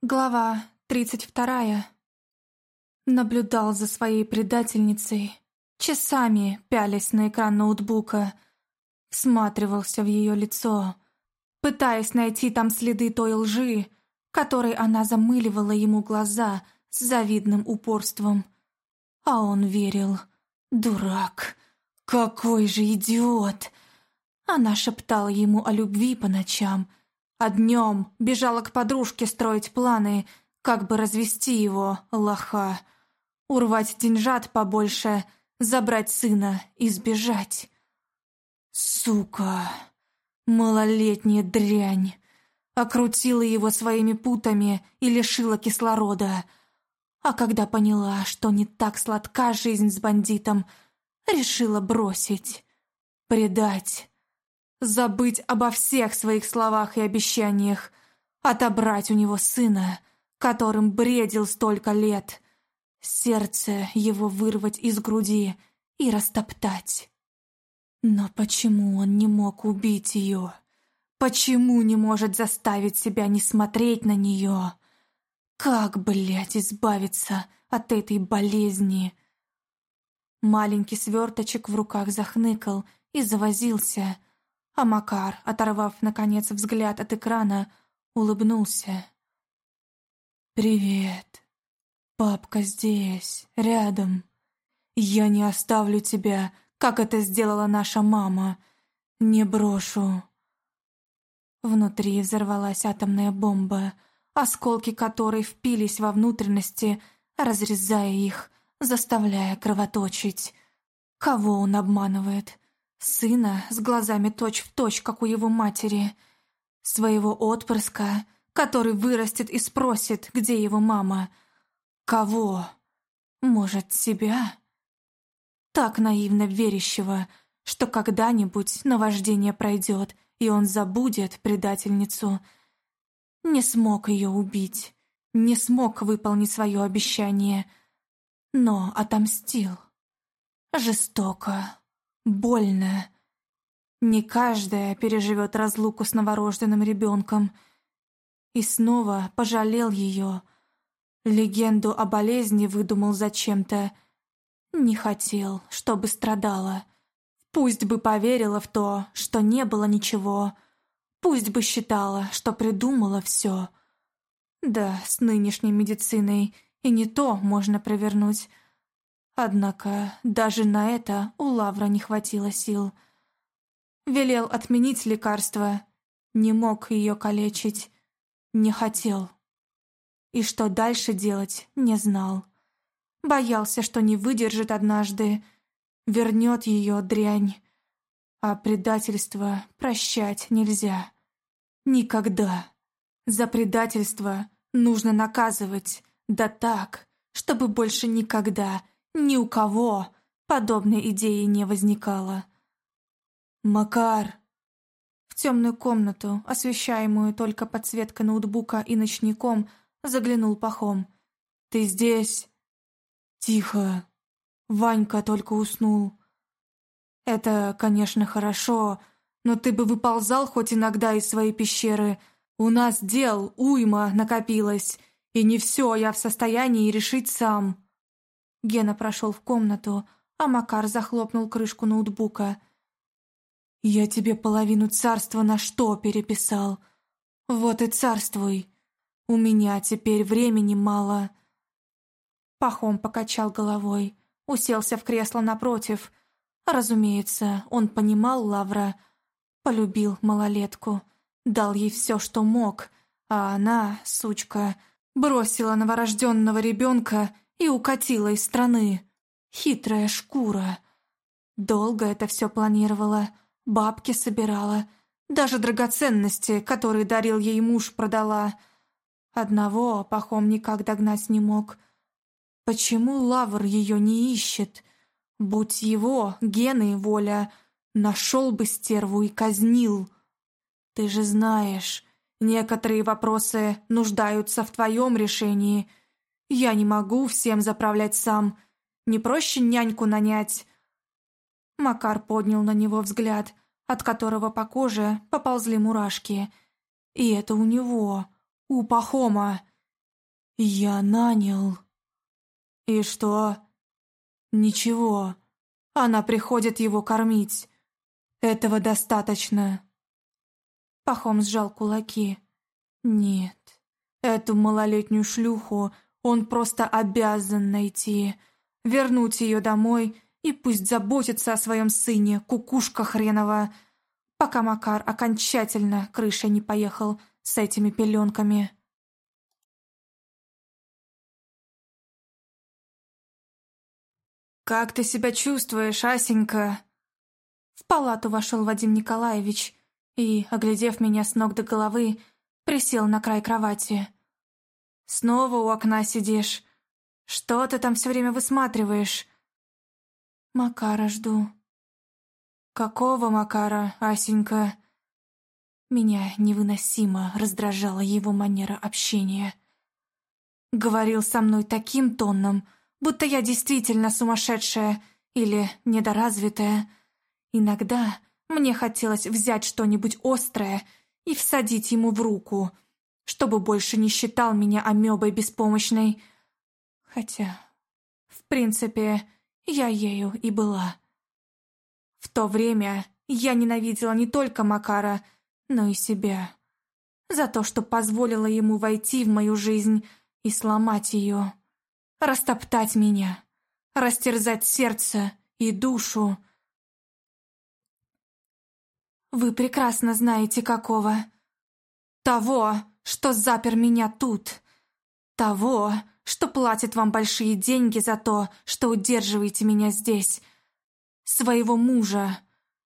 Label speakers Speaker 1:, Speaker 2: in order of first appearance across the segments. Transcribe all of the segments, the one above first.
Speaker 1: Глава тридцать вторая. Наблюдал за своей предательницей, часами пялясь на экран ноутбука, всматривался в ее лицо, пытаясь найти там следы той лжи, которой она замыливала ему глаза с завидным упорством. А он верил. Дурак! Какой же идиот! Она шептала ему о любви по ночам — а днем бежала к подружке строить планы, как бы развести его, лоха. Урвать деньжат побольше, забрать сына и сбежать. Сука, малолетняя дрянь. Окрутила его своими путами и лишила кислорода. А когда поняла, что не так сладка жизнь с бандитом, решила бросить, предать. Забыть обо всех своих словах и обещаниях. Отобрать у него сына, которым бредил столько лет. Сердце его вырвать из груди и растоптать. Но почему он не мог убить ее? Почему не может заставить себя не смотреть на нее? Как, блядь, избавиться от этой болезни? Маленький сверточек в руках захныкал и завозился, а Макар, оторвав, наконец, взгляд от экрана, улыбнулся. «Привет. Папка здесь, рядом. Я не оставлю тебя, как это сделала наша мама. Не брошу». Внутри взорвалась атомная бомба, осколки которой впились во внутренности, разрезая их, заставляя кровоточить. Кого он обманывает? Сына с глазами точь-в-точь, точь, как у его матери. Своего отпрыска, который вырастет и спросит, где его мама. Кого? Может, себя? Так наивно верящего, что когда-нибудь наваждение пройдет, и он забудет предательницу. Не смог ее убить, не смог выполнить свое обещание, но отомстил. Жестоко. Больно. Не каждая переживет разлуку с новорожденным ребенком. И снова пожалел ее. Легенду о болезни выдумал зачем-то. Не хотел, чтобы страдала. Пусть бы поверила в то, что не было ничего. Пусть бы считала, что придумала все. Да, с нынешней медициной и не то можно провернуть. Однако даже на это у Лавра не хватило сил. Велел отменить лекарство, не мог ее калечить, не хотел. И что дальше делать, не знал. Боялся, что не выдержит однажды, вернет ее дрянь. А предательство прощать нельзя. Никогда. За предательство нужно наказывать, да так, чтобы больше никогда ни у кого подобной идеи не возникало. «Макар!» В темную комнату, освещаемую только подсветкой ноутбука и ночником, заглянул Пахом. «Ты здесь?» «Тихо. Ванька только уснул». «Это, конечно, хорошо, но ты бы выползал хоть иногда из своей пещеры. У нас дел уйма накопилось, и не все я в состоянии решить сам». Гена прошел в комнату, а Макар захлопнул крышку ноутбука. «Я тебе половину царства на что переписал? Вот и царствуй. У меня теперь времени мало». Пахом покачал головой, уселся в кресло напротив. Разумеется, он понимал Лавра, полюбил малолетку, дал ей все, что мог, а она, сучка, бросила новорожденного ребенка и укатила из страны. Хитрая шкура. Долго это все планировала, бабки собирала, даже драгоценности, которые дарил ей муж, продала. Одного Пахом никак догнать не мог. Почему Лавр ее не ищет? Будь его, гены воля, нашел бы стерву и казнил. Ты же знаешь, некоторые вопросы нуждаются в твоем решении — я не могу всем заправлять сам. Не проще няньку нанять?» Макар поднял на него взгляд, от которого по коже поползли мурашки. И это у него, у Пахома. «Я нанял». «И что?» «Ничего. Она приходит его кормить. Этого достаточно». Пахом сжал кулаки. «Нет, эту малолетнюю шлюху он просто обязан найти, вернуть ее домой и пусть заботится о своем сыне, кукушка хренова, пока Макар окончательно крышей не поехал с этими пеленками». «Как ты себя чувствуешь, Асенька?» В палату вошел Вадим Николаевич и, оглядев меня с ног до головы, присел на край кровати. «Снова у окна сидишь. Что ты там все время высматриваешь?» «Макара жду». «Какого Макара, Асенька?» Меня невыносимо раздражала его манера общения. Говорил со мной таким тоном, будто я действительно сумасшедшая или недоразвитая. Иногда мне хотелось взять что-нибудь острое и всадить ему в руку, чтобы больше не считал меня амебой беспомощной. Хотя, в принципе, я ею и была. В то время я ненавидела не только Макара, но и себя. За то, что позволила ему войти в мою жизнь и сломать ее растоптать меня, растерзать сердце и душу. Вы прекрасно знаете, какого. Того, что запер меня тут. Того, что платит вам большие деньги за то, что удерживаете меня здесь. Своего мужа,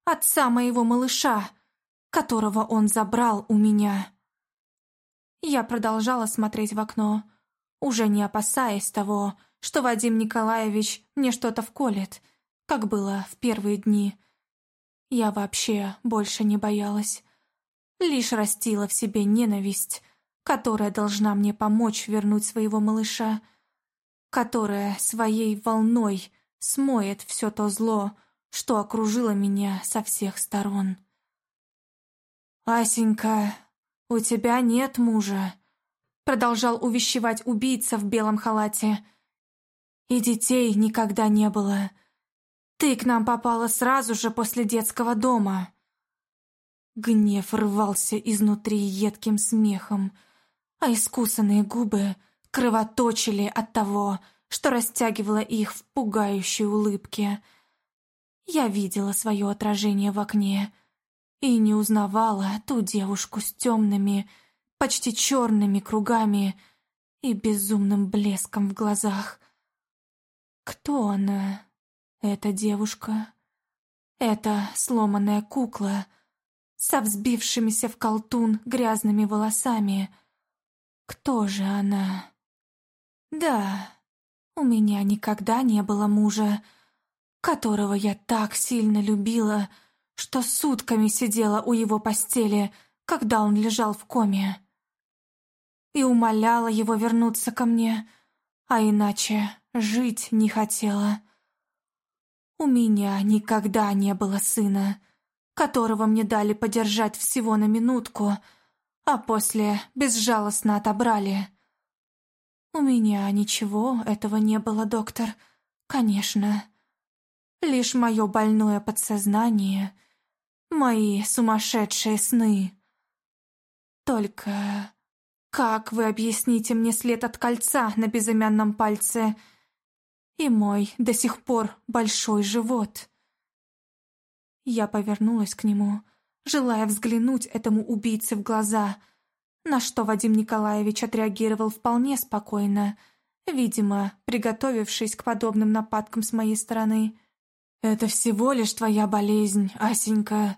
Speaker 1: отца моего малыша, которого он забрал у меня. Я продолжала смотреть в окно, уже не опасаясь того, что Вадим Николаевич мне что-то вколет, как было в первые дни. Я вообще больше не боялась. Лишь растила в себе ненависть, которая должна мне помочь вернуть своего малыша, которая своей волной смоет все то зло, что окружило меня со всех сторон. «Асенька, у тебя нет мужа», Продолжал увещевать убийца в белом халате. И детей никогда не было. Ты к нам попала сразу же после детского дома. Гнев рвался изнутри едким смехом, а искусанные губы кровоточили от того, что растягивало их в пугающей улыбке. Я видела свое отражение в окне и не узнавала ту девушку с темными, почти черными кругами и безумным блеском в глазах. Кто она, эта девушка? Эта сломанная кукла со взбившимися в колтун грязными волосами. Кто же она? Да, у меня никогда не было мужа, которого я так сильно любила, что сутками сидела у его постели, когда он лежал в коме и умоляла его вернуться ко мне, а иначе жить не хотела. У меня никогда не было сына, которого мне дали подержать всего на минутку, а после безжалостно отобрали. У меня ничего этого не было, доктор, конечно. Лишь мое больное подсознание, мои сумасшедшие сны. Только как вы объясните мне след от кольца на безымянном пальце и мой до сих пор большой живот? Я повернулась к нему, желая взглянуть этому убийце в глаза, на что Вадим Николаевич отреагировал вполне спокойно, видимо, приготовившись к подобным нападкам с моей стороны. «Это всего лишь твоя болезнь, Асенька.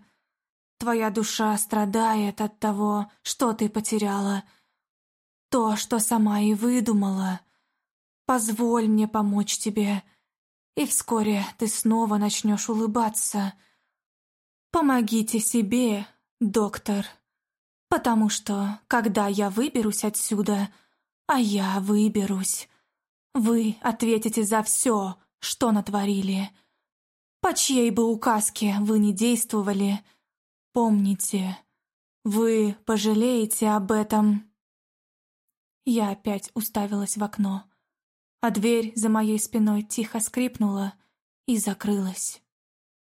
Speaker 1: Твоя душа страдает от того, что ты потеряла» то, что сама и выдумала. Позволь мне помочь тебе, и вскоре ты снова начнешь улыбаться. Помогите себе, доктор, потому что, когда я выберусь отсюда, а я выберусь, вы ответите за все, что натворили. По чьей бы указке вы не действовали, помните, вы пожалеете об этом. Я опять уставилась в окно, а дверь за моей спиной тихо скрипнула и закрылась.